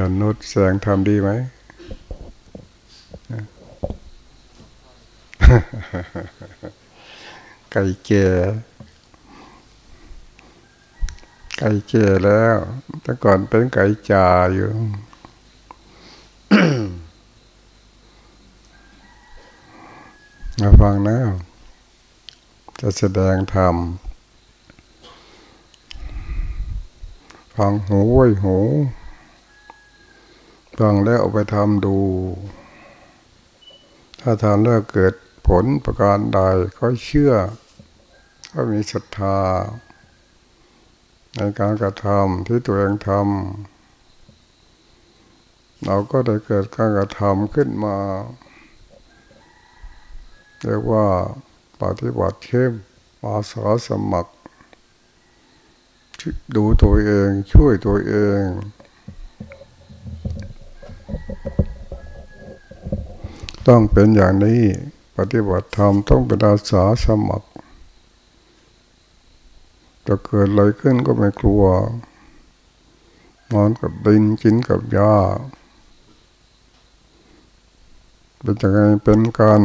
จันนุชแสงทำดีไหมไก่เก่ไก่เก่แล้ว แต่ก่อนเป็นไก่จ่าอยู่มาฟังนะจะแสดงธรรมฟังหูไว้หู ฟังแล้วเอาไปทำดู ถ้าทำแล้วเกิดผลประการใดก็เชื่อ ก็มีศรัทธา ในการกระทำที่ตัวเองทำเราก็ได้เกิดการกระทำขึ้นมาเรียกว่าปฏิบัติเข้มอาสาสมัครดูตัวเองช่วยตัวเอง ต้องเป็นอย่างนี้ปฏิบัติธรรมต้องเป็นอาสาสมัคร จะเกิดอะไรขึ้นก็ไม่กลัว นอนกับดินกินกับหญ้าเป็นยังไงเป็นกัน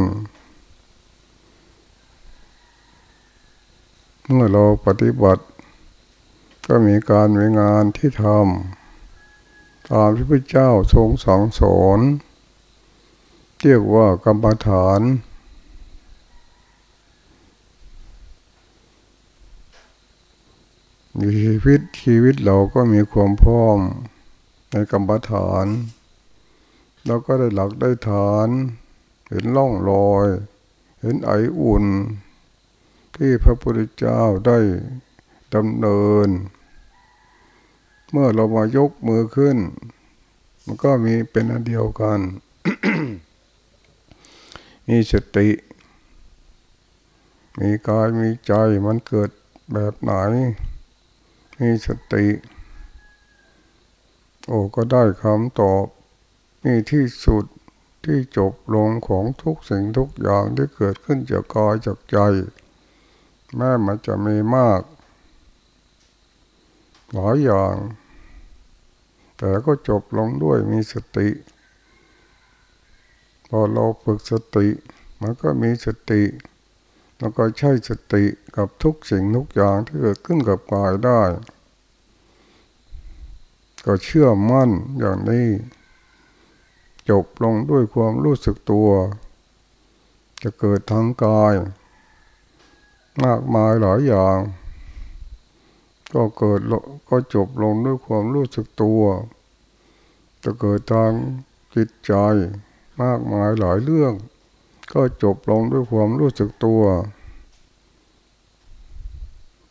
เมื่อเราปฏิบัติ ก็มีการมีงานที่ทำตามที่พระเจ้าทรงสองสอน เรียกว่ากรรมฐานชีวิตชีวิตเราก็มีความพร้อมในกรรมฐานเราก็ได้หลักได้ฐาน เห็นล่องลอย เห็นไออุ่น ที่พระพุทธเจ้าได้ดำเนิน เมื่อเรามายกมือขึ้น มันก็มีเป็นอันเดียวกัน มีสติ มีกายมีใจมันเกิดแบบไหน มีสติ โอ้ก็ได้คำตอบมีที่สุดที่จบลงของทุกสิ่งทุกอย่างที่เกิดขึ้นจากกายจากใจ แม้มันจะมีมากหลายอย่าง แต่ก็จบลงด้วยมีสติ พอเราฝึกสติ มันก็มีสติแล้วก็ใช้สติกับทุกสิ่งทุกอย่างที่เกิดขึ้นกับกายได้ ก็เชื่อมั่นอย่างนี้ จบลงด้วยความรู้สึกตัว จะเกิดทางกาย มากมายหลายอย่าง ก็เกิดก็จบลงด้วยความรู้สึกตัว จะเกิดทางจิตใจ มากมายหลายเรื่อง ก็จบลงด้วยความรู้สึกตัว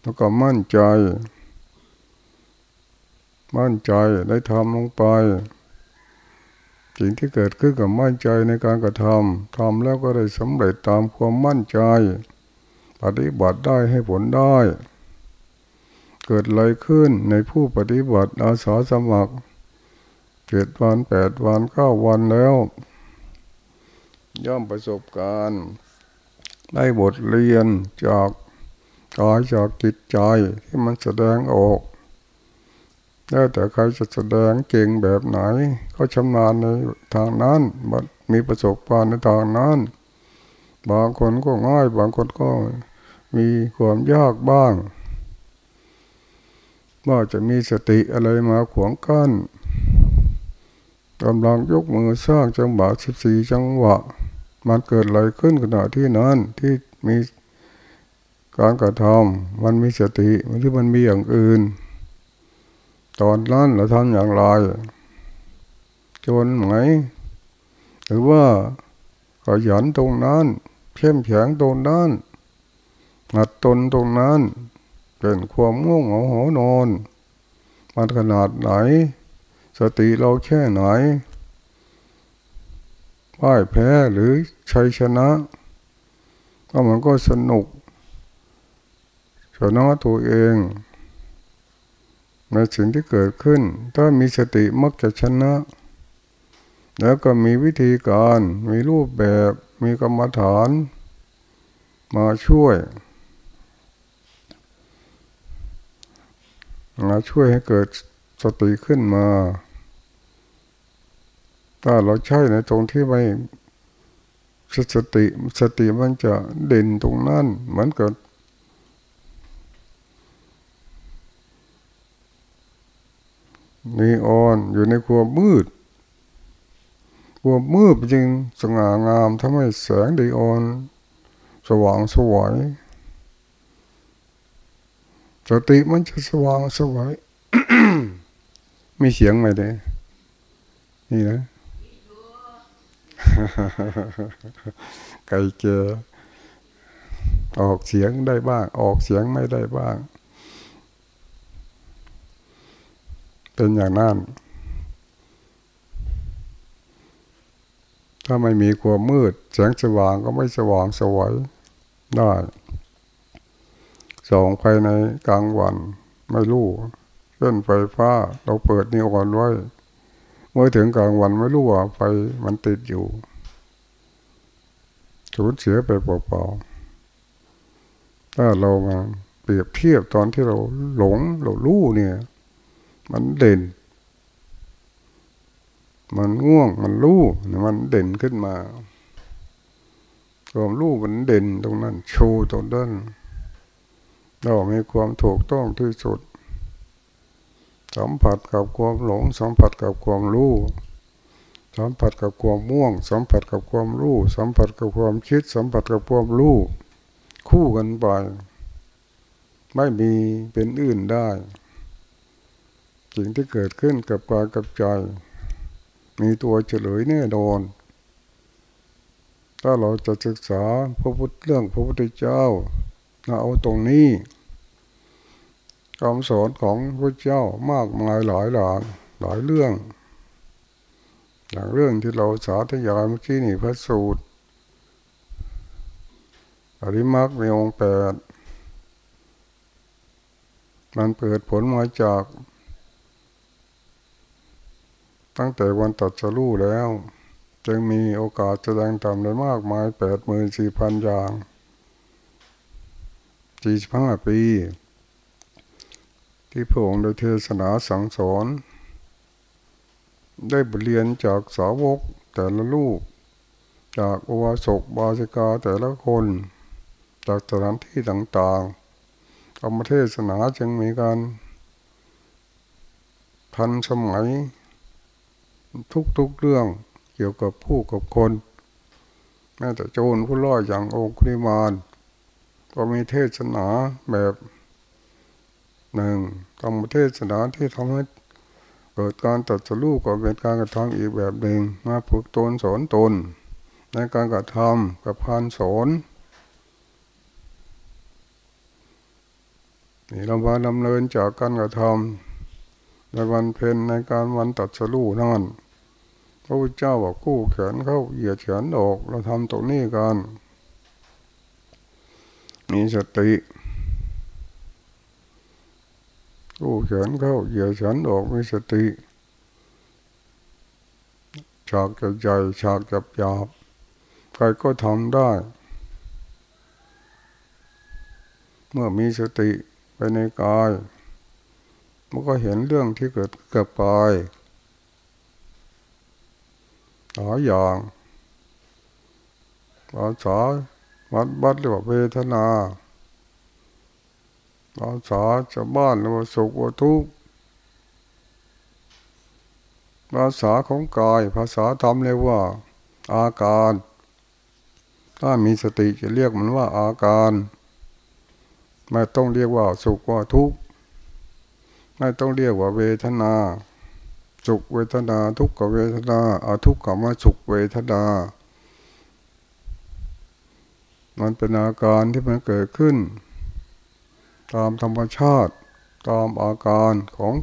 แล้วก็มั่นใจ มั่นใจได้ทำลงไป สิ่งที่เกิดขึ้นกับมั่นใจในการกระทำทำแล้วก็ได้สำเร็จตามความมั่นใจ ปฏิบัติได้ให้ผลได้ เกิดอะไรขึ้นในผู้ปฏิบัติอาสาสมัครเจ็ดวันแปดวันเก้าวันแล้ว ย่อมประสบการณ์ได้บทเรียนจากกายจากจิตใจที่มันแสดงออกแล้วแต่ใครจะแสดงเก่งแบบไหน ก็ชำนาญในทางนั้นมีประสบการณ์ในทางนั้น บางคนก็ง่าย บางคนก็มีความยากบ้างว่าจะมีสติอะไรมาขวางกัน้นกำลังยกมือสร้างจังหวะสิบสี่จังหวะ มันเกิดอะไรขึ้นขณะที่นั้นที่มีการกระทำมันมีสติมันที่มันมีอย่างอื่น ตอนนั้นเราทำอย่างไรจนไหม หรือว่าขยันตรงนั้นเข้มแข็งตรงนั้นหัดตนตรงนั้นเป็นความง่วงเหงาหอนอนมันขนาดไหน สติเราแค่ไหน พ่ายแพ้หรือชัยชนะ ก็มันก็สนุกชนะตัวเองในสิ่งที่เกิดขึ้น ถ้ามีสติมักจะชนะ แล้วก็มีวิธีการมีรูปแบบมีกรรมฐาน มาช่วย มาช่วยให้เกิดสติขึ้นมา ถ้าเราใช้ในตรงที่ไม่สติสติมันจะเด่นตรงนั้นเหมือนกับนีออนอยู่ในความมืดความมืดจริงสง่างามทำให้แสงดีออน สว่างสวยสติมันจะสว่างสวยมีเสียงไหมเด้นี่นะ ไก่เจอออกเสียงได้บ้าง ออกเสียงไม่ได้บ้าง เป็นอย่างนั้น ถ้าไม่มีความมืดแสงสว่างก็ไม่สว่างสวยได้ส่องภายในกลางวันไม่รู้เช่นไฟฟ้า เราเปิดนิวอนไว้ เมื่อถึงกลางวันไม่รู้ว่าไฟมันติดอยู่สูญเสียไปเปล่าๆถ้าเรามาเปรียบเทียบตอนที่เราหลงเรารู้เนี่ย มันเด่น มันง่วงมันรู้มันเด่นขึ้นมาความรู้มันเด่นตรงนั้น โชว์ตรงนั้นเรามีความถูกต้องที่สุด สัมผัสกับความหลง สัมผัสกับความรู้สัมผัสกับความม่วง สัมผัสกับความรู้ สัมผัสกับความคิด สัมผัสกับความรู้ คู่กันไป ไม่มีเป็นอื่นได้ สิ่งที่เกิดขึ้นกับกายกับใจ มีตัวเฉลยแน่นอนถ้าเราจะศึกษาพระพุทธเรื่องพระพุทธเจ้าเอาตรงนี้ คำสอนของพระเจ้ามากมายหลายหลางหลายเรื่อง อย่างเรื่องที่เราสาธยายเมื่อกี้นี่พระสูตรอริมักมีองค์แปดมันเปิดผลมาจาก ตั้งแต่วันตัดสรู้แล้ว จึงมีโอกาสแสดงธรรมได้มากมายแปดหมื่นสี่พันอย่างสี่สิบห้าปี ที่พระองค์ได้เทศนาสั่งสอน ได้บทเรียนจากสาวกแต่ละลูก จากอวสกบาสิกาแต่ละคน จากสถานที่ต่างๆธรรมเทศนาจึงมีการทันสมัยทุกๆเรื่องเกี่ยวกับผู้กับคนแม้แต่โจรผู้ล่ออย่างองคุริมานก็มีเทศนาแบบ หนึ่งธรรมเทศนาที่ทำให้เกิดการตัดสู้ก็เป็นการกระทำอีกแบบหนึ่งมาฝึกตนสอนตน ในการกระทำกับพานสอนนี่เราว่าดำเนินจากการกระทำในวันเพ็ญในการวันตัดสู้นั่นพระพุทธเจ้าบอกกู้แขนเข้าเหยียดแขนออก เราทำตรงนี้กันมีสติ กู้เฉินเข้าเหยียดฉันออกมีสติฉากจะใหญ่ฉากจะหยาบใครก็ทำได้ เมื่อมีสติไปในกายมันก็เห็นเรื่องที่เกิดกับกายหลายอย่างภาษาวัดบัดเรียกว่าเวทนา ภาษาชาวบ้านเรียกว่าสุขว่าทุกข์ภาษาของกาย ภาษาธรรมเรียกว่า อาการ ถ้ามีสติจะเรียกมันว่าอาการไม่ต้องเรียกว่าสุขว่าทุกข์ไม่ต้องเรียกว่าเวทนา สุขเวทนาทุกขเวทนาอาทุกขมาสุขเวทนา มันเป็นอาการที่มันเกิดขึ้น ตามธรรมชาติ ตามอาการของ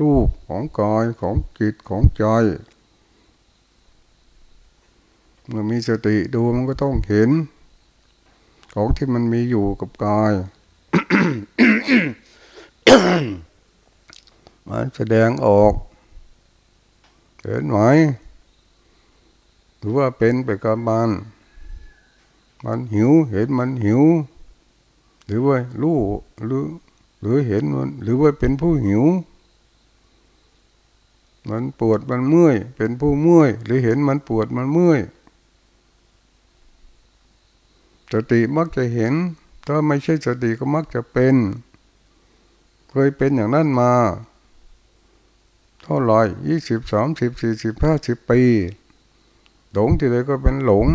รูปของกายของจิตของใจเมื่อมีสติดูมันก็ต้องเห็น ของที่มันมีอยู่กับกาย มันแสดงออก เห็นไหมหรือว่าเป็นไปกับมัน มันหิวเห็นมันหิว หรือว่ารู้หรือ หรือเห็นมันหรือว่าเป็นผู้หิว มันปวดมันเมื่อย เป็นผู้เมื่อย หรือเห็นมันปวดมันเมื่อยสติมักจะเห็น ถ้าไม่ใช่สติก็มักจะเป็น เคยเป็นอย่างนั้นมา เท่าไรยี่สิบสามสิบสี่สิบห้าสิบปี หลงที่ใดก็เป็นหลง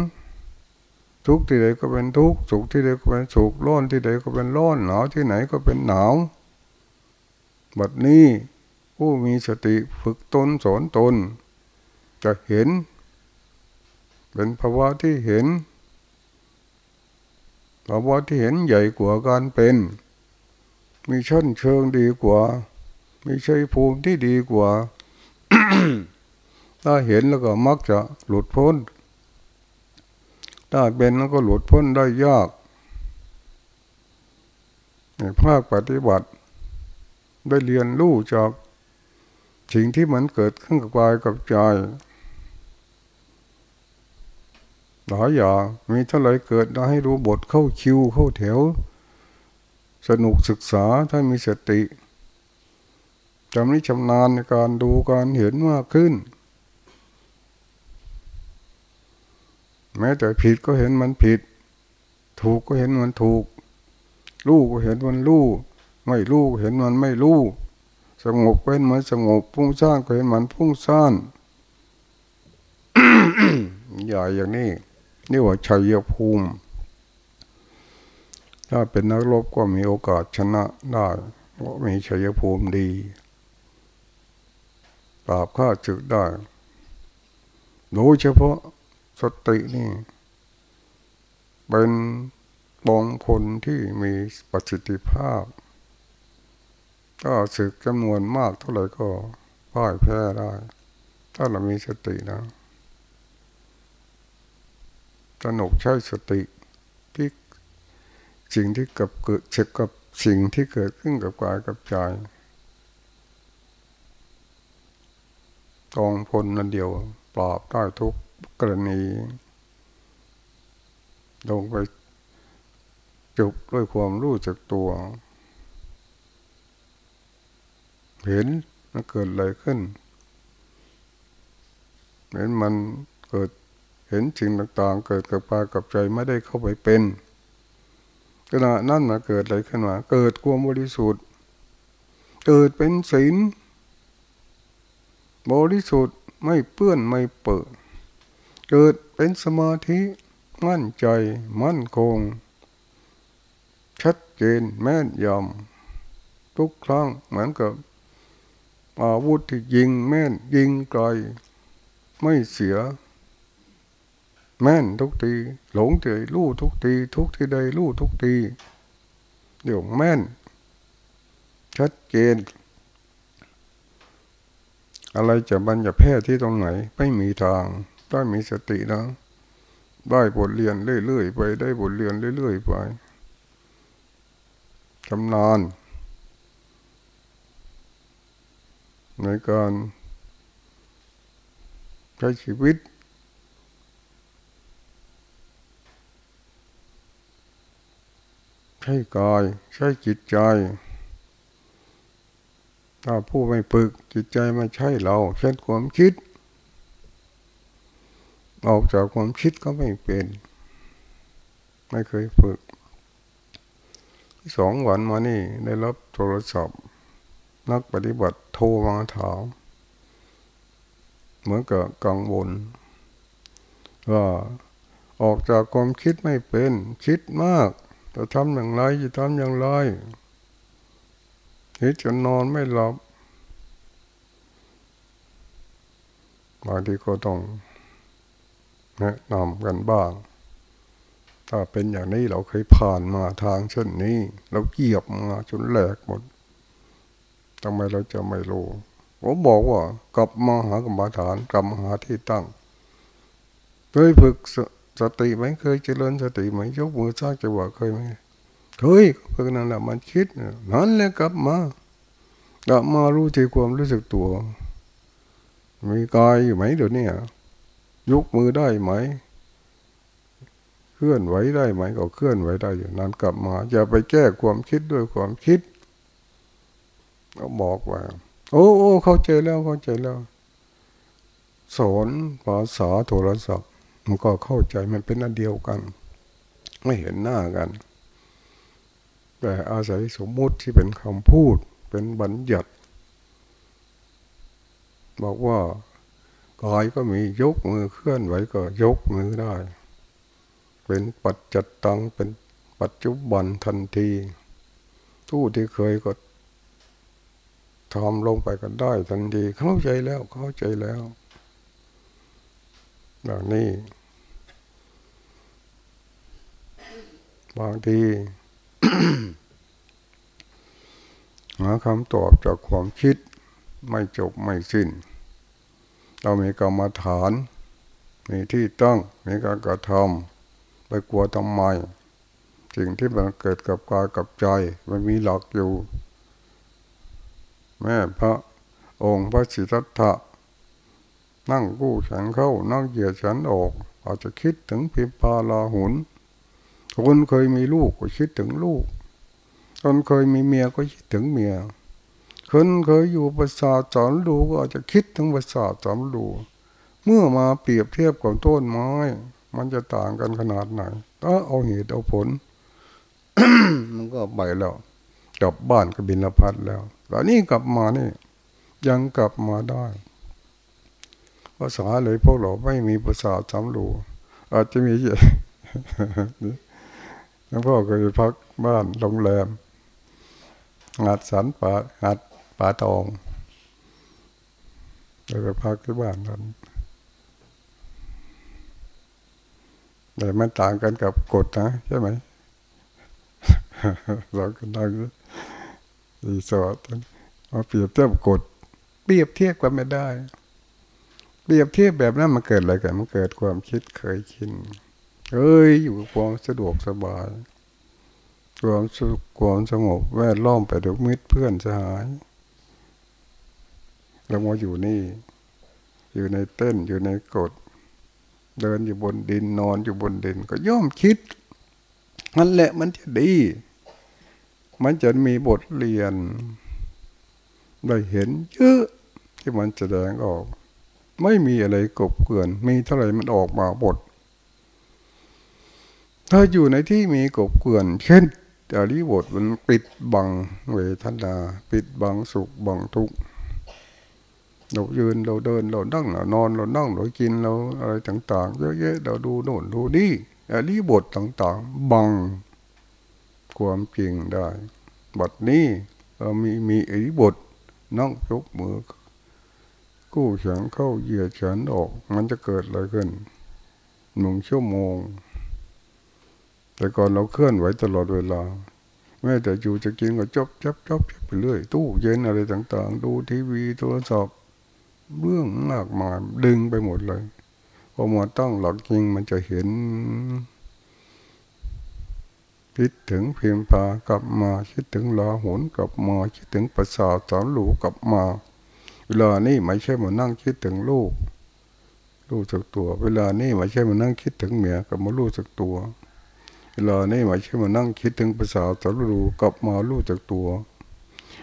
ทุกที่ใดก็เป็นทุกสุขที่ใดก็เป็นสุขร้อนที่ใดก็เป็นร้อนหนาวที่ไหนก็เป็นหนาวบัดนี้ผู้มีสติฝึกตนสอนตน จะเห็น เป็นภาวะที่เห็นภาวะที่เห็นใหญ่กว่าการเป็น มีชั้นเชิงดีกว่า มีชัยภูมิที่ดีกว่า ถ้าเห็นแล้วก็มักจะหลุดพ้น ถ้าเป็นแล้วก็หลุดพ้นได้ยากในภาคปฏิบัติ ได้เรียนรู้จากสิ่งที่มันเกิดขึ้นกับกายกับใจหลายอย่างมีเท่าไรเกิดได้ให้รู้บทเข้าคิวเข้าแถว สนุกศึกษาถ้ามีสติจำนี้ชำนาญในการดูการเห็นมากขึ้น แม้แต่ผิดก็เห็นมันผิด ถูกก็เห็นมันถูก รู้ก็เห็นมันรู้ ไม่รู้เห็นมันไม่รู้ สงบเป็นมันสงบพุ่งซ่านก็เห็นมันพุ่งซ่านใหญ่อย่างนี้นี่ว่าชัยภูมิ ถ้าเป็นนักรบก็มีโอกาสชนะได้เพราะมีชัยภูมิดีปราบข้าศึกได้โดยเฉพาะ สตินี่ เป็นบองคนที่มีประสิทธิภาพถ้าศึกจำนวนมากเท่าไหร่ก็พ่ายแพ้ได้ ถ้าเรามีสตินะสนุกใช้สติที่สิ่งที่กับเกิดเช็คกับสิ่งที่เกิดขึ้นกับกายกับใจกองพลนั่นเดียวปราบได้ทุก กรณี ลงไปจุบด้วยความรู้จักตัว เห็นมันเกิดอะไรขึ้น เห็นมันเกิดเห็นสิ่งต่างๆ เกิดกับปากับใจไม่ได้เข้าไปเป็นขณะนั้นมาเกิดอะไรขึ้นมาเกิดความบริสุทธิ์ เกิดเป็นศีลบริสุทธิ์ไม่เปื้อนไม่เปิด เกิดเป็นสมาธิมั่นใจมั่นคง ชัดเจนแม่นยำทุกครั้งเหมือนกับอาวุธที่ยิงแม่นยิงไกล ไม่เสีย แม่นทุกทีหลงเฉยรู้ทุกที ทุกที่ใดรู้ทุกทีเดี๋ยวแม่น ชัดเจน อะไรจะบัญจะแพ้ที่ตรงไหน ไม่มีทาง ถ้ามีสตินะได้บทเรียนเรื่อยๆไปได้บทเรียนเรื่อยๆไปชำนาญในการใช้ชีวิต ใช้กาย ใช้จิตใจ ถ้าผู้ไม่ฝึกจิตใจม่ใช่เรา เช่นความคิด ออกจากความคิดก็ไม่เป็น ไม่เคยฝึก สองวันมานี่ได้รับโทรศัพท์ นักปฏิบัติโทรมาถามเหมือนกับกังวลว่าออกจากความคิดไม่เป็น คิดมากจะทำอย่างไรจะทำอย่างไรคิดจนนอนไม่หลับบางทีก็ต้อง แนะนำกันบ้าง ถ้าเป็นอย่างนี้เราเคยผ่านมาทางเช่นนี้ เราเกียบมาจนแหลกหมดทำไมเราจะไม่รู้ผมบอกว่ากลับมาหากรรมฐานกลับมาหาที่ตั้งเคยฝึกสติไหมเคยเจริญสติไหมยกมือสร้างจังหวะเคยไหมเคยคือนั่นแหละมันคิดนั่นแหละกลับมากลับมารู้ที่ความรู้สึกตัว มีกายอยู่ไหมเดี๋ยวนี้ ยกมือได้ไหม เคลื่อนไหวได้ไหม ก็เคลื่อนไหวได้อยู่นั้นกลับมา อย่าไปแก้ความคิดด้วยความคิดก็บอกว่า โอ้โอ้เข้าใจแล้วเข้าใจแล้วสอนภาษาโทรศัพท์ มันก็เข้าใจมันเป็นอันเดียวกัน ไม่เห็นหน้ากัน แต่อาศัยสมมุติที่เป็นคำพูดเป็นบัญญัติ บอกว่า กายก็มียกมือเคลื่อนไหวก็ยกมือได้ เป็นปัจจัตตังเป็นปัจจุบันทันทีทู้ที่เคยก็ทำลงไปกันได้ทันทีเข้าใจแล้วเข้าใจแล้วอย่างนี้บางทีหาคำตอบจากความคิดไม่จบไม่สิ้น เรามีกรรมฐาน มีที่ตั้งมีการกระทำไปกลัวทำไมสิ่งที่มันเกิดกับกายกับใจมันมีหลักอยู่ แม่พระองค์พระสิทธัตถะนั่งกู้ฉันเข้านั่งเหยียดฉันออก อาจจะคิดถึงพิมพาลาหุนคนเคยมีลูกก็คิดถึงลูก คนเคยมีเมียก็คิดถึงเมีย คนเคยอยู่ประสาทสอนดูก็อาจจะคิดถึงประสาทสอนดู เมื่อมาเปรียบเทียบกับต้นไม้ มันจะต่างกันขนาดไหนก็เอาเหตุเอาผล มันก็ไปแล้วกลับบ้านก็บินละพัดแล้วตอนนี้กลับมานี่ ยังกลับมาได้ภาษาเลยพวกเราไม่มีภาษาจำรูอาจจะมีแล้วพ่อเคยพักบ้านโรงแรมงัดสันป่างัด ป่าตองเลยไปพักที่บ้านนั้นแต่มันต่างกันกับกฎนะใช่ไหมเราก็นั่งรีสอร์ทมาเปรียบเทียบกฎเปรียบเทียบกันไม่ได้ เปรียบเทียบแบบนั้นมันเกิดอะไรกันมันเกิดความคิดเคยชินเอ้ยอยู่ความสะดวกสบายความสุขความสงบแวดล้อมไปด้วยมิตรเพื่อนสหาย เรามาอยู่นี่ อยู่ในเต้นอยู่ในกฎเดินอยู่บนดินนอนอยู่บนดิน ก็ย่อมคิดนั่นแหละมันจะดี มันจะมีบทเรียน ได้เห็นเยอะที่มันแสดงออก ไม่มีอะไรกบเกลื่อน มีเท่าไหร่มันออกมาบท ถ้าอยู่ในที่มีกบเกลื่อน เช่นอริบทมันปิดบังเวทนา ปิดบังสุขบังทุกข์ เรายืนเราเดินเรานั่งเรานอนเรานั่งเรากินเราอะไรต่าง ๆ เยอะแยะเราดูโน่นดูนี่อริบทต่าง ๆ บังความจริงได้บัดนี้เรามีมีอริบทนั่งยกมือกู้เฉียงเข้าเหยียดเฉียนออก มันจะเกิดอะไรขึ้นหนึ่งชั่วโมง แต่ก่อนเราเคลื่อนไหวตลอดเวลาแม้แต่อยู่จะกินก็จบจับจบไปเรื่อย ตู้เย็นอะไรต่าง ๆ ดูทีวีโทรศัพท์ เรื่องมากมายดึงไปหมดเลยพอมาต้องหลักจริงมันจะเห็นคิดถึงเพียงพากลับมาคิดถึงลาหุนกลับมาคิดถึงประสาทสอนหลูกลับมา เวลานี่ไม่ใช่มานั่งคิดถึงลูกรู้จักตัว เวลานี่ไม่ใช่มานั่งคิดถึงเมียกับมารู้จักตัว เวลานี่ไม่ใช่มานั่งคิดถึงประสาทสอนหลูกลับมารู้จักตัว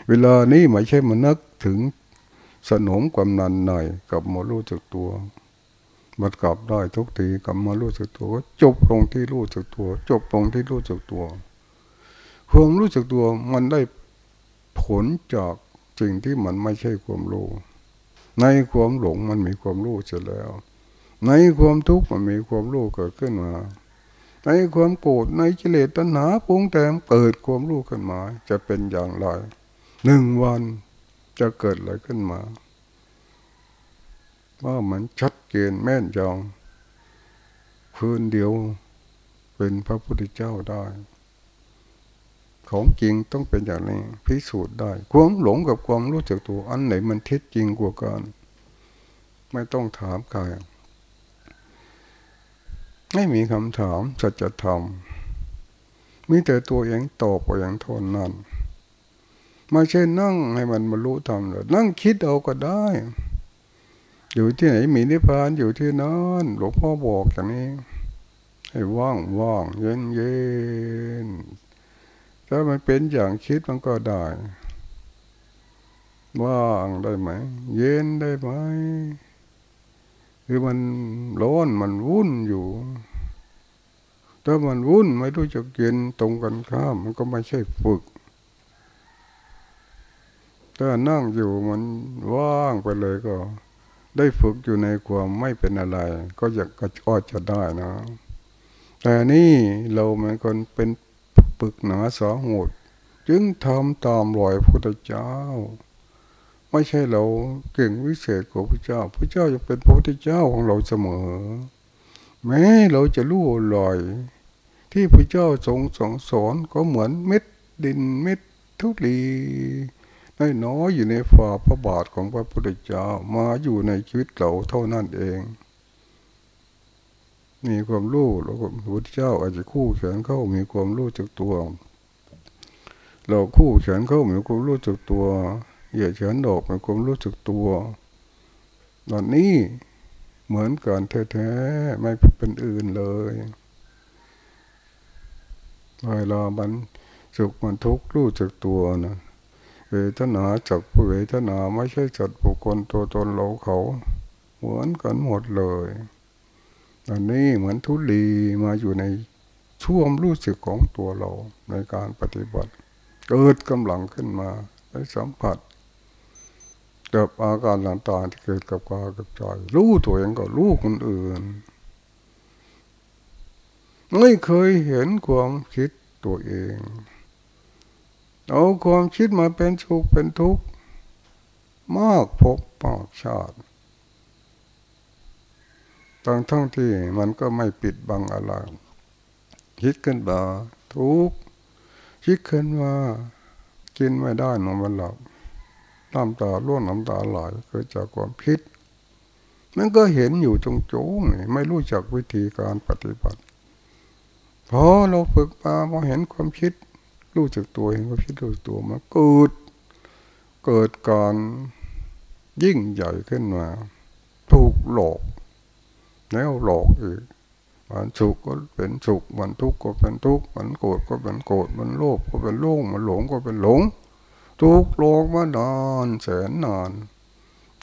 เวลานี่ไม่ใช่มานึกถึง สนมความนันหน่อยกลับมารู้จักตัว มันกลับได้ทุกทีกลับมารู้สึกตัวจบลงที่รู้สึกตัว จบลงที่รู้สึกตัวความรู้สึกตัวมันได้ผลจากสิ่งที่มันไม่ใช่ความรู้ในความหลงมันมีความรู้เสร็จแล้ว ในความทุกข์มันมีความรู้เกิดขึ้นมาในความโกรธในกิเลสตัณหาปรุงแต่งเกิดความรู้ขึ้นมา จะเป็นอย่างไรหนึ่งวัน จะเกิดอะไรขึ้นมา ว่ามันชัดเจนแม่นยองคืนเดียวเป็นพระพุทธเจ้าได้ ของจริงต้องเป็นอย่างนี้ พิสูจน์ได้ ความหลงกับความรู้จักตัวอันไหนมันเท็จจริงกว่ากัน ไม่ต้องถามใครไม่มีคำถามสัจธรรมมีแต่ตัวเองตอบไปอย่างทนนั่น ไม่ใช่นั่งให้มันบรรลุธรรมเลยนั่งคิดเอาก็ได้ อยู่ที่ไหนมีนิพพานอยู่ที่นั้นหลวงพ่อบอกอย่างนี้ ให้ว่างว่างเย็นเย็นถ้ามันเป็นอย่างคิดมันก็ได้ว่างได้ไหม เย็นได้ไหมคือมันร้อนมันวุ่นอยู่ ถ้ามันวุ่นไม่รู้จะเกินตรงกันข้าม มันก็ไม่ใช่ฝึก ถ้านั่งอยู่มันว่างไปเลยก็ ได้ฝึกอยู่ในความไม่เป็นอะไร ก็อยากก็จะได้นะ แต่นี่เราเหมือนคนเป็นปึกหนาสาหดจึงทำตามรอยพุทธเจ้า ไม่ใช่เราเก่งวิเศษกว่าพระเจ้า พระเจ้าจะเป็นพระพุทธเจ้าของเราเสมอ แม้เราจะรู้ลอย ที่พระเจ้าทรงสองสอนก็เหมือนเม็ดดินเม็ดทุลี น้อยอยู่ในฝ่าพระบาทของพระพุทธเจ้ามาอยู่ในชีวิตเราเท่านั้นเอง มีความรู้แล้วพระพุทธเจ้าอาจจะคู่แขนเข้ามีความรู้จักตัว เราคู่เฉนเข้ามือนความรู้จักตัวเหยียดเฉนดอกมือนความรู้จักตัวตอนนี้เหมือนกันแท้ๆไม่เป็นอื่นเลยเวลามันสุขมันทุกข์รู้จักตัวนะ เวทนาจากผู้เวทนาไม่ใช่จัดบุคคลตัวตนเราเขา เหมือนกันหมดเลยอันนี้เหมือนทุลีมาอยู่ในช่วงรู้สึกของตัวเราในการปฏิบัติ เกิดกำลังขึ้นมาได้สัมผัสกับอาการต่างๆที่เกิดกับกายกับใจรู้ตัวเองก็รู้คนอื่น ไม่เคยเห็นความคิดตัวเอง เอาความคิดมาเป็นสุขเป็นทุกข์มากพบมากชาติทั้งทั้งที่มันก็ไม่ปิดบังอะไรคิดขึ้นมาทุกข์คิดขึ้นว่ากินไม่ได้นอนมันหลับน้ำตาล้วนน้ำตาไหลเกิดจากความคิดมันก็เห็นอยู่ตรงโจ้งไม่รู้จักวิธีการปฏิบัติพอเราฝึกมาพอเห็นความคิด รู้จักตัวเห็นความคิดรู้ตัวมาเกิด เกิดการยิ่งใหญ่ขึ้นมา ถูกหลอกแล้วหลอกอีกมันสุขก็เป็นสุขมันทุกข์ก็เป็นทุกข์มันโกรธก็เป็นโกรธมันโลภก็เป็นโลภมันหลงก็เป็นหลง ทุกโลกมานานแสนนาน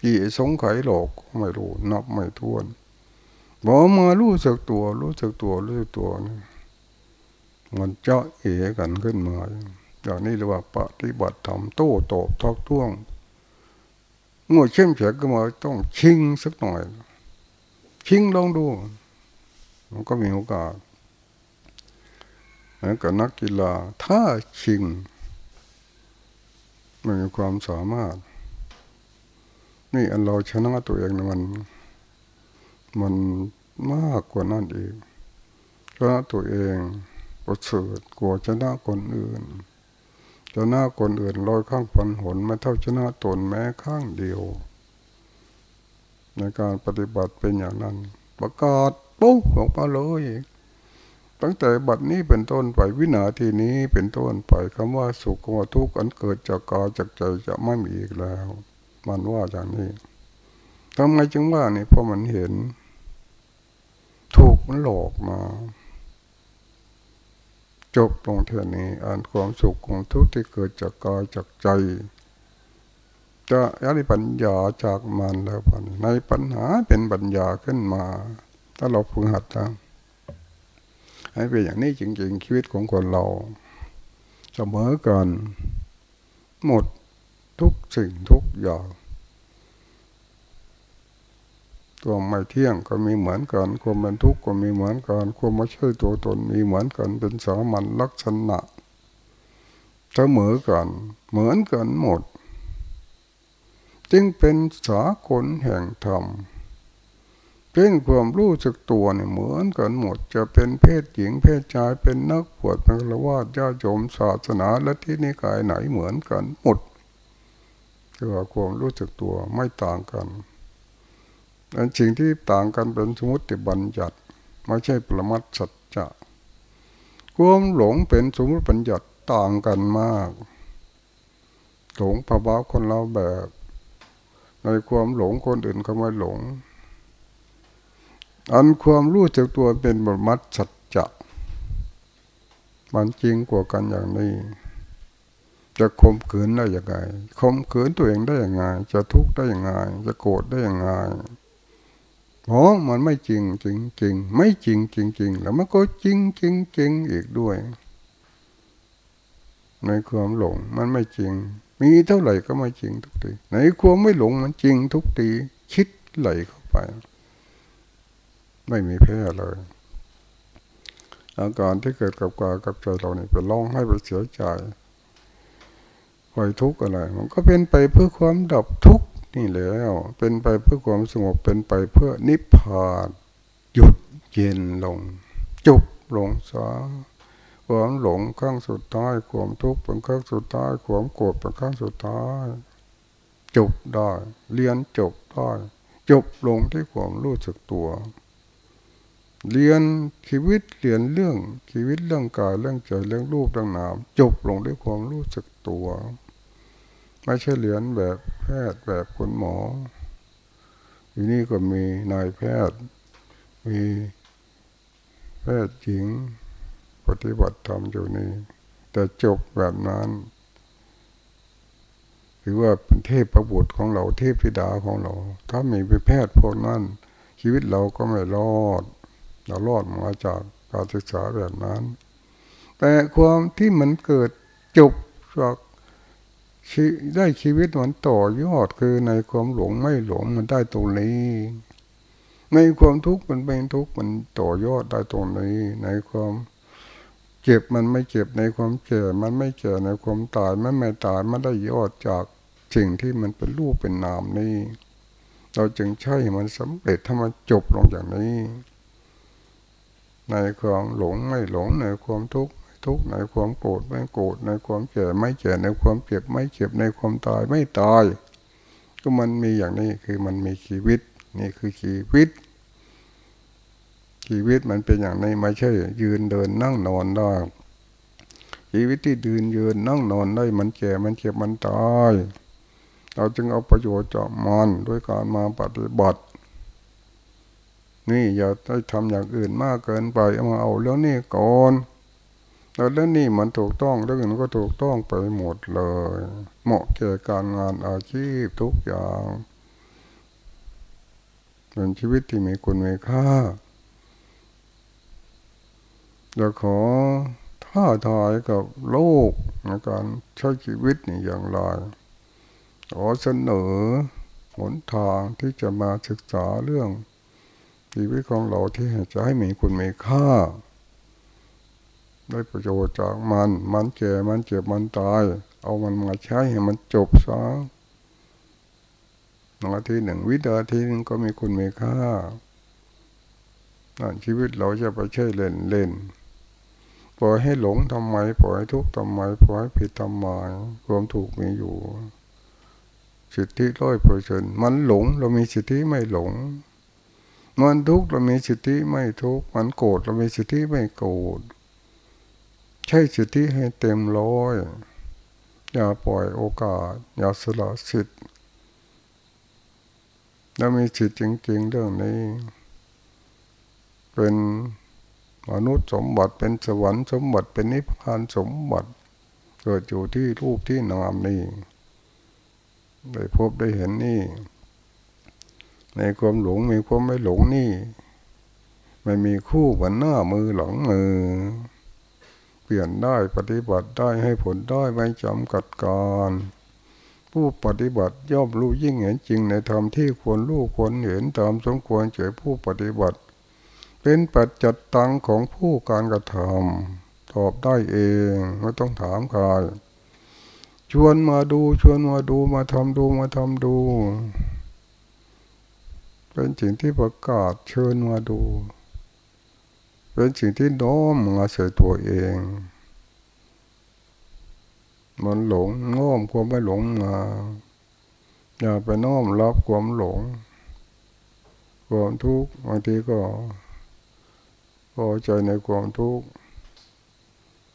กี่สงไขหลอกไม่รู้นับไม่ถ้วนบอมารู้จักตัวรู้จักตัวรู้จักตัวนี่ มันเจาะเอกันขึ้นมาอย่างนี้เรียกว่าปฏิบัติธรรมโต้ตบทักท้วงเมื่อเข้มแข็งก็มาต้องชิงสักหน่อย ชิงลองดู มันก็มีโอกาสแล้วกับนักกีฬาถ้าชิง มันมีความสามารถ นี่อันเราชนะตัวเองมัน มันมากกว่านั่นเองชนะตัวเอง ประเสริฐกว่าชนะคนอื่นชนะคนอื่นลอยข้างฟันหนไม่เท่าชนะตนแม้ข้างเดียว ในการปฏิบัติเป็นอย่างนั้น ประกาศปุ๊บออกมาเลยตั้งแต่บัดนี้เป็นต้นไปวินาทีนี้เป็นต้นไปคำว่าสุขคำว่าทุกข์อันเกิดจากกายจากใจจะไม่มีอีกแล้ว มันว่าอย่างนี้ทำไมจึงว่านี่เพราะมันเห็น ถูกมันหลอกมา จบลงเท่านี้อ่านความสุขของทุกข์ที่เกิดจากกายจากใจ จะยันปัญญาจากมันแล้วในปัญหาเป็นปัญญาขึ้นมา ถ้าเราฝึกหัดนะให้เป็นอย่างนี้จริงๆ ชีวิตของคนเราเสมอกันหมดทุกสิ่งทุกอย่าง ตัวไม่เที่ยงก็มีเหมือนกันความเป็นทุกข์ก็มีเหมือนกันความไม่ใช่ตัวตนมีเหมือนกันเป็นสามัญลักษณะเสมอกันเหมือนกันหมด จึงเป็นสากลแห่งธรรมเป็นความรู้สึกตัวเนี่ยเหมือนกันหมด จะเป็นเพศหญิงเพศชายเป็นนักบวชเป็นละว่าญาโยมศาสนาและที่นิกายไหนเหมือนกันหมดคือว่าความรู้สึกตัวไม่ต่างกัน อันสิ่งที่ต่างกันเป็นสมมติบัญญัติไม่ใช่ปรมัตสัจจะความหลงเป็นสมมติบัญญัติต่างกันมากหลงภาวะคนเราแบบ ในความหลงคนอื่นเขาไม่หลง อันความรู้จักตัวเป็นบรมัดสัจจะมันจริงกว่ากันอย่างนี้ จะข่มขืนได้ยังไงข่มขืนตัวเองได้ยังไง จะทุกข์ได้ยังไง จะโกรธได้ยังไง เพราะมันไม่จริงจริงจริงไม่จริงจริงจริงแล้วมันก็จริงจริงจริงอีกด้วย ในความหลงมันไม่จริง มีเท่าไหร่ก็ไม่จริงทุกทีในความไม่หลงมันจริงทุกทีคิดไหลเข้าไป ไม่มีแพ้เลยอาการที่เกิดกับกายกับใจเราเนี่ยไปร้องให้ไปเสียใจคอยทุกข์อะไร มันก็เป็นไปเพื่อความดับทุกข์ นี่แล้ว เป็นไปเพื่อความสงบเป็นไปเพื่อนิพพานหยุดเย็นลงจบลงซะความหลงครั้งสุดท้ายความทุกข์เป็นครั้งสุดท้ายความโกรธเป็นครั้งสุดท้าย จบได้เรียนจบได้จบลงที่ความรู้สึกตัวเรียนชีวิตเรียนเรื่องชีวิตเรื่องกายเรื่องใจเรื่องรูปเรื่องนามจบลงด้วยความรู้สึกตัว ไม่ใช่เหรียนแบบแพทย์แบบคุณหมอ อยู่นี่ก็มีนายแพทย์ มีแพทย์หญิง ปฏิบัติธรรมอยู่นี่ แต่จบแบบนั้นถือว่าเป็นเทพประบุตรของเราเทพธิดาของเรา ถ้ามีไปแพทย์พวกนั้น ชีวิตเราก็ไม่รอด เรารอดมาจากการศึกษาแบบนั้น แต่ความที่มันเกิดจบจาก ได้ชีวิตมันต่อยอดคือในความหลงไม่หลงมันได้ตรงนี้ ในความทุกข์มันเป็นทุกข์มันต่อยอดได้ตรงนี้ ในความเจ็บมันไม่เจ็บในความเจ็บมันไม่เจ็บในความตายมันไม่ตายมันได้ยอดจากสิ่งที่มันเป็นรูปเป็นนามนี้เราจึงใช่มันสำเร็จถ้ามันจบลงอย่างนี้ ในความหลงไม่หลงในความทุกข์ ทุกข์ในความโกรธไม่โกรธในความเจ็บไม่เจ็บในความเจ็บไม่เจ็บในความตายไม่ตาย ก็มันมีอย่างนี้คือมันมีชีวิต นี่คือชีวิต ชีวิตมันเป็นอย่างนี้ไม่ใช่ ยืนเดินนั่งนอนได้ชีวิตที่ดืนยืนนั่งนอนได้มันเจ็บมันเจ็บมันตายเราจึงเอาประโยชน์จากมันด้วยการมาปฏิบัติ นี่อย่าได้ทำอย่างอื่นมากเกินไปเอามาเอาเรื่องนี้ก่อน แล้วเรื่องนี้มันถูกต้องเรื่องอื่นก็ถูกต้องไปหมดเลย เหมาะแก่การงานอาชีพทุกอย่างเป็นชีวิตที่มีคุณมีค่าจะขอท้าทายกับโลกในการใช้ชีวิตนี่อย่างไรขอเสนอหนทางที่จะมาศึกษาเรื่องชีวิตของเราที่จะให้มีคุณมีค่า ได้ประโยชน์จากมัน มันแก่มันเจ็บมันตาย เอามันมาใช้ให้มันจบซะนาทีหนึ่งวินาทีหนึ่งก็มีคุณมีค่านั่นชีวิตเราจะไปใช่เล่นเล่นปล่อยให้หลงทำไมปล่อยให้ทุกข์ทำไมปล่อยให้ผิดทำไมความถูกมีอยู่ สิทธิร้อยเปอร์เซ็นมันหลงเรามีสิทธิไม่หลง มันทุกข์เรามีสิทธิไม่ทุกข์มันโกรธเรามีสิทธิไม่โกรธ ใช้สิทธิให้เต็มร้อยอย่าปล่อยโอกาส อย่าสละสิทธิ์เรามีสิทธิ์จริงๆเรื่องนี้ เป็นมนุษย์สมบัติเป็นสวรรค์สมบัติเป็นนิพพานสมบัติเกิดอยู่ที่รูปที่นามนี่ได้พบได้เห็นนี่ ในความหลงมีความไม่หลงนี่ มันมีคู่บนหน้ามือหลังมือ เปลี่ยนได้ปฏิบัติได้ให้ผลได้ไม่จำกัดการผู้ปฏิบัติย่อมรู้ยิ่งเห็นจริงในธรรมที่ควรรู้ควรเห็นตามสมควรเจอผู้ปฏิบัติ เป็นปัจจัดตังของผู้การกระทำตอบได้เองไม่ต้องถามใครชวนมาดูชวนมาดูมาทำดูมาทำดู เป็นสิ่งที่ประกาศเชิญมาดู เป็นสิ่งที่น้อมมาใส่ตัวเอง มันหลงน้อมความไม่หลงมา อย่าไปน้อมรับความหลง ความทุกข์บางทีก็พอใจในความทุกข์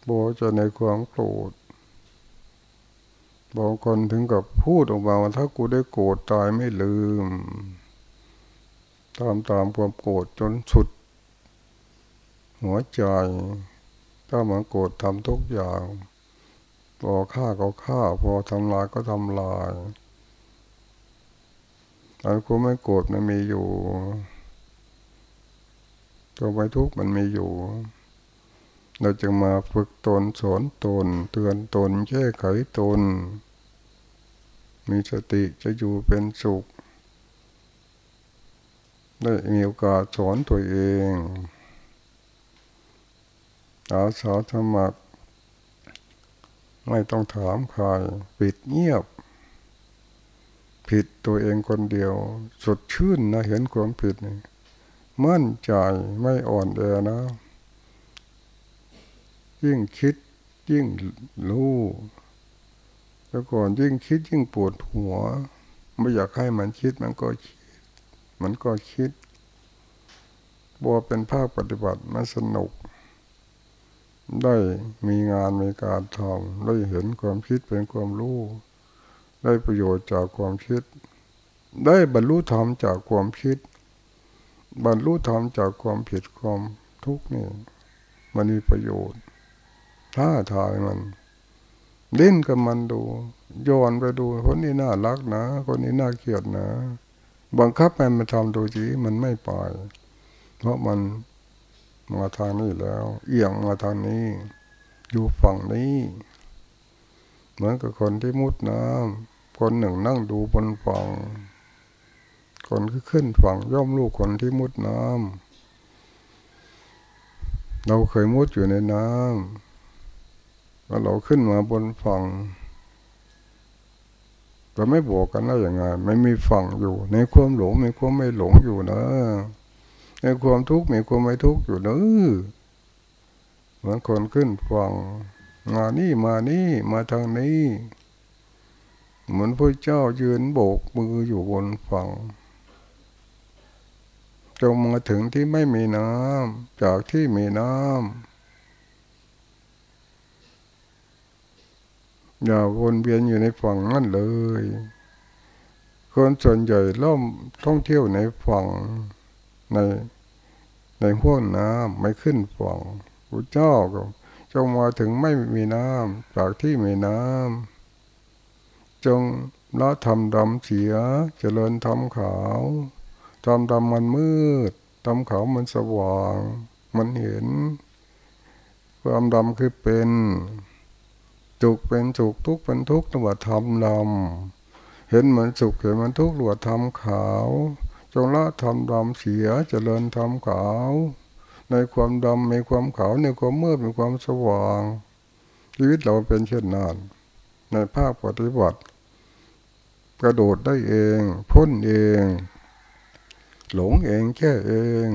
พอใจในความโกรธบางคนถึงกับพูดออกมาว่าถ้ากูได้โกรธตายไม่ลืม ตามตามความโกรธจนสุด หัวใจถ้ามันโกรธทำทุกอย่างพอฆ่าก็ฆ่า พอทำลายก็ทำลายอันกูไม่โกรธมันมีอยู่ตัวไม่ทุกข์มันมีอยู่ เราจะมาฝึกตนสอนตน เตือนตนแก้ไขตน มีสติจะอยู่เป็นสุข ได้มีโอกาสสอนตัวเอง อาสาสมัคร ไม่ต้องถามใครปิดเงียบ ผิดตัวเองคนเดียว สดชื่นนะเห็นความผิดนี่มั่นใจไม่อ่อนแอนะ ยิ่งคิดยิ่งรู้แล้วก่อนยิ่งคิดยิ่งปวดหัว ไม่อยากให้มันคิดมันก็คิด มันก็คิดบัวเป็นภาคปฏิบัติมันสนุก ได้มีงานมีการทำได้เห็นความคิดเป็นความรู้ ได้ประโยชน์จากความคิด ได้บรรลุธรรมจากความคิด บรรลุธรรมจากความผิดความทุกข์นี่มันมีประโยชน์ท้าทายมันเล่นกับมันดูย้อนไปดูคนนี้น่ารักนะ คนนี้น่าเกลียดนะ บังคับมันมาทำดูจีมันไม่ปล่อย เพราะมัน มาทางนี้แล้ว เอียงมาทางนี้ อยู่ฝั่งนี้ เหมือนกับคนที่มุดน้ำคนหนึ่งนั่งดูบนฝั่ง คนที่ขึ้นฝั่งย่อมลูกคนที่มุดน้ำเราเคยมุดอยู่ในน้ำแล้วเราขึ้นมาบนฝั่งเราไม่บอกกันได้อย่างไงไม่มีฝั่งอยู่ ในความหลงมีความไม่หลงอยู่นะ ในความทุกข์มีความไม่ทุกข์อยู่เนอะเหมือนคนขึ้นฝั่งมานี่มานี่มาทางนี้ เหมือนพระเจ้ายืนโบกมืออยู่บนฝั่งจงมาถึงที่ไม่มีน้ำจากที่มีน้ำอย่าวนเวียนอยู่ในฝั่งนั่นเลย คนส่วนใหญ่ล่มท่องเที่ยวในฝั่ง ในในห้วงน้ำไม่ขึ้นฝั่งพระเจ้าก็จงมาถึงไม่มีน้ำจากที่มีน้ำจงละทำดำเสียเจริญทำขาวทำดำมันมืดทำขาวมันสว่าง มันเห็น ความดำคือเป็นจุกเป็นจุกทุกเป็นทุกตัวทำดำเห็นเหมือนสุกเห็นมันทุกหลวดทำขาว จงละทำดำเสียเจริญทำขาว ในความดำมีความขาวในความมืดมีความสว่าง ชีวิตเราเป็นเช่นนั้นในภาคปฏิบัติ กระโดดได้เอง พ้นเอง หลงเองแค่เอง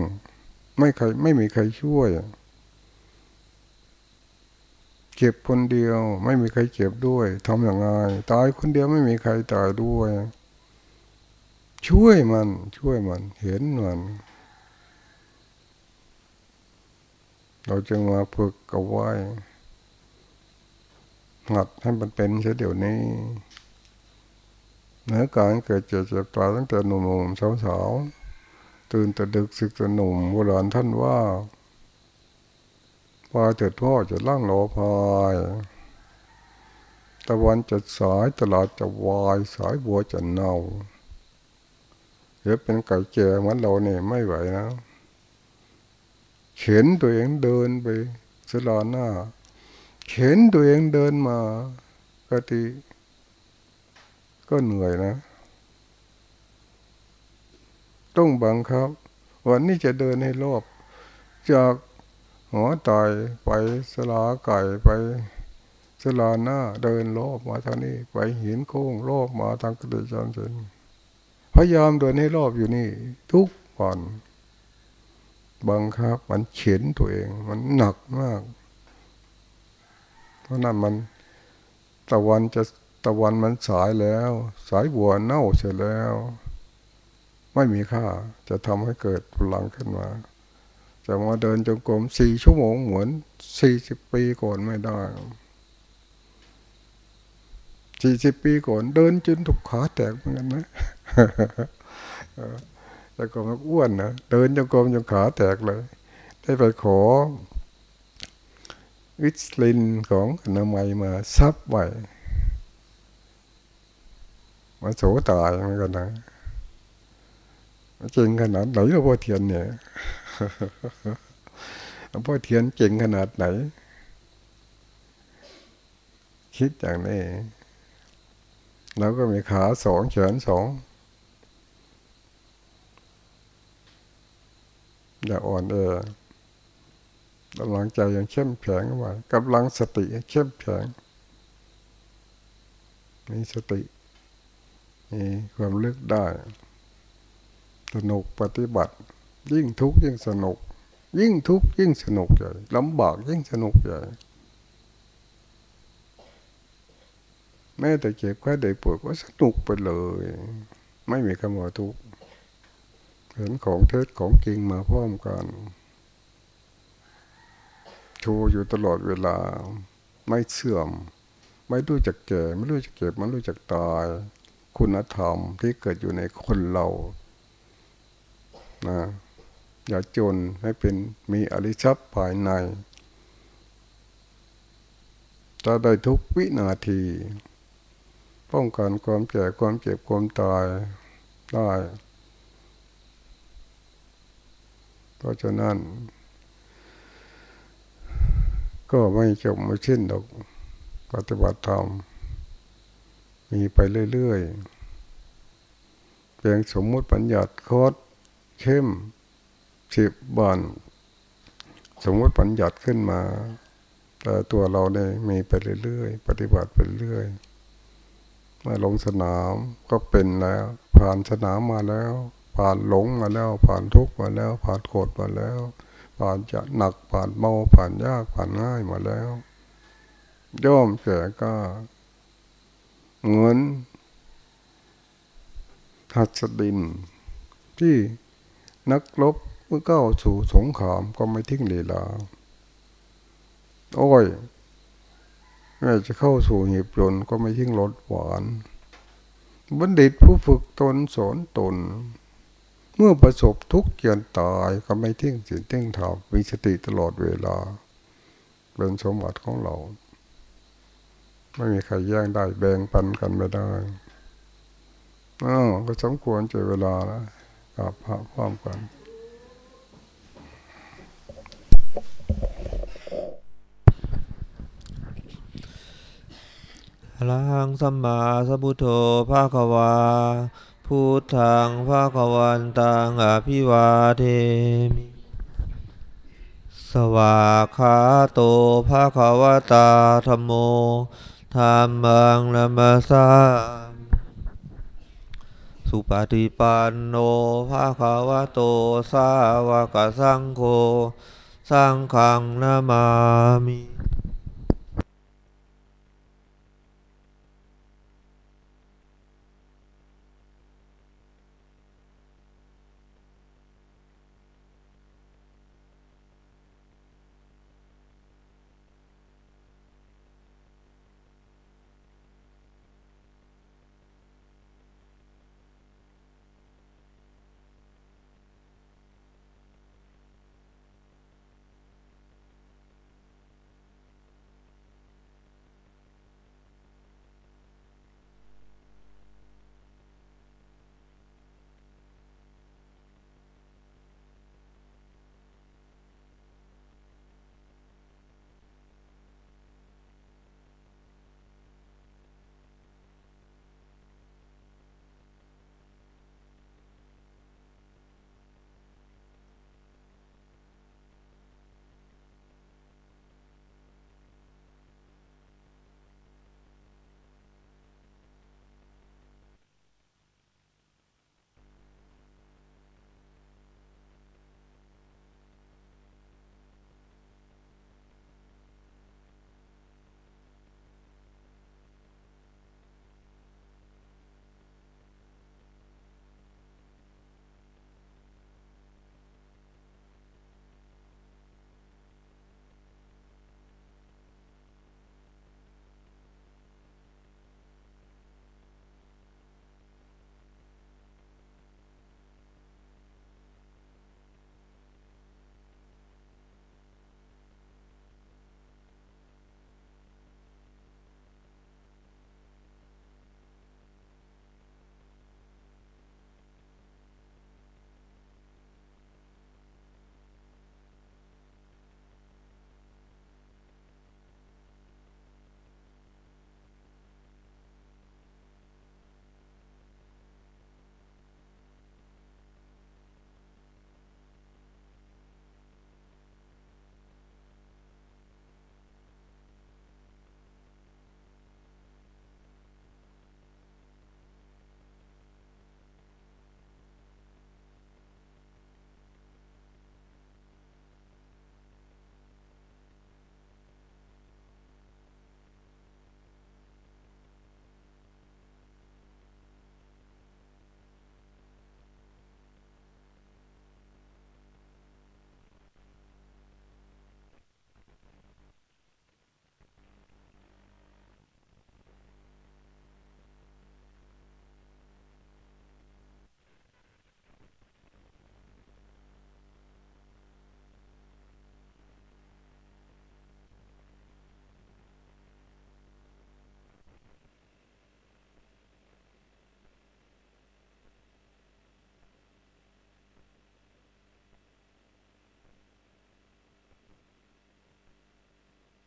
ไม่ใครไม่มีใครช่วยเก็บคนเดียวไม่มีใครเก็บด้วยทำอย่างไรตายคนเดียวไม่มีใครตายด้วย ช่วยมัน ช่วยมัน เห็นมัน เราจึงมาฝึกกับไว้หัดให้มันเป็นเสียเดี๋ยวนี้เนื้อการเกิดเจ็บเจ็บตายตั้งแต่หนุ่มๆสาวๆตื่นแต่ดึกสึกแต่หนุ่มโบราณท่านว่าพายเถิดพ่อจะล่างรอพายตะวันจะสายตลาดจะวายสายบัวจะเน่า เดี๋ยวเป็นไก่แก่เหมือนเราเนี่ยไม่ไหวนะเข็นตัวเองเดินไปสลาหน้า เข็นตัวเองเดินมากติก็เหนื่อยนะ ต้องบังคับ วันนี้จะเดินให้รอบ จากหัวตายไปสลาไก่ไปสลาหน้า เดินรอบมาทางนี้ ไปหินโค้งรอบมาทางกระดิจันเซน พยายามเดินให้รอบอยู่นี่ ทุกวันบังคับ มันเข็นตัวเอง มันหนักมาก เพราะนั้นมันตะวันจะตะวันมันสายแล้ว สายบัวเน่าเสร็จแล้ว ไม่มีค่า จะทำให้เกิดพลังขึ้นมาจะมาเดินจงกรมสี่ชั่วโมงเหมือนสี่สิบปีก่อนไม่ได้สี่สิบปีก่อนเดินจนถูกขาแตกเหมือนกันนะ แต่ก็มันอ้วนนะเดินจงกรมจนขาแตกเลย ได้ไปขอวิสลินของอนามัยมาซับไว้มาโสตายเหมือนกันนะจริงขนาดไหนเราพอเทียนเนี่ยหลวงพ่อเทียนเก่งขนาดไหน คิดอย่างนี้เราก็มีขาสองแขนสอง อย่าอ่อนเอกำลังใจยังเข้มแข็งไว้กำลังสติเข้มแข็งมีสติมีความลึกได้ สนุกปฏิบัติ ยิ่งทุกข์ยิ่งสนุก ยิ่งทุกข์ยิ่งสนุกใหญ่ลำบากยิ่งสนุกใหญ่แม้แต่เจ็บแค่ได้ปวดก็สนุกไปเลย ไม่มีคำว่าทุกข์ เห็นของเท็จของจริงมาพร้อมกันโชว์อยู่ตลอดเวลา ไม่เสื่อม ไม่รู้จักแก่ ไม่รู้จักเก็บไม่รู้จักตาย คุณธรรมที่เกิดอยู่ในคนเรานะอย่าจนให้เป็นมีอริชับภายในจะได้ทุกวินาที ป้องกันความแก่ความเจ็บความตายได้ เพราะฉะนั้น ก็ไม่จบไม่ชิ้นดอกปฏิบัติธรรมมีไปเรื่อยๆเพียงสมมุติปัญญาโคตรเข้มสิบบานสมมติปัญญัติขึ้นมา แต่ตัวเราเนี่ยมีไปเรื่อยๆ ปฏิบัติไปเรื่อยมาลงสนามก็เป็นแล้ว ผ่านสนามมาแล้ว ผ่านหลงมาแล้ว ผ่านทุกข์มาแล้ว ผ่านโกรธมาแล้ว ผ่านจะหนักผ่านเบาผ่านยากผ่านง่ายมาแล้วย่อมแก่ก็เหมือนหัสดิน ที่นักรบเมื่อก้าวสู่สงครามก็ไม่ทิ้งเวลาอ้อยแม้จะเข้าสู่หีบยนก็ไม่ทิ้งรสหวานบัณฑิตผู้ฝึกตนสอนตน เมื่อประสบทุกข์เกียนตายก็ไม่ทิ้งสิ่งทิ้งทำมีสติตลอดเวลา เป็นสมบัติของเรา ไม่มีใครแย่งได้แบ่งปันกันไม่ได้อ้าวก็สมควรเจอเวลาแล้วกับพระพร้อมกันลังสัมมาสัพพุทโธภาควา พุทธังภาควันตังอภิวาเทมิ สวาขาโตภาควตาธรรมโมธรรมังนัมสาสุปฏิปันโนภาควโตสาวกสังโฆสังฆังนามามิ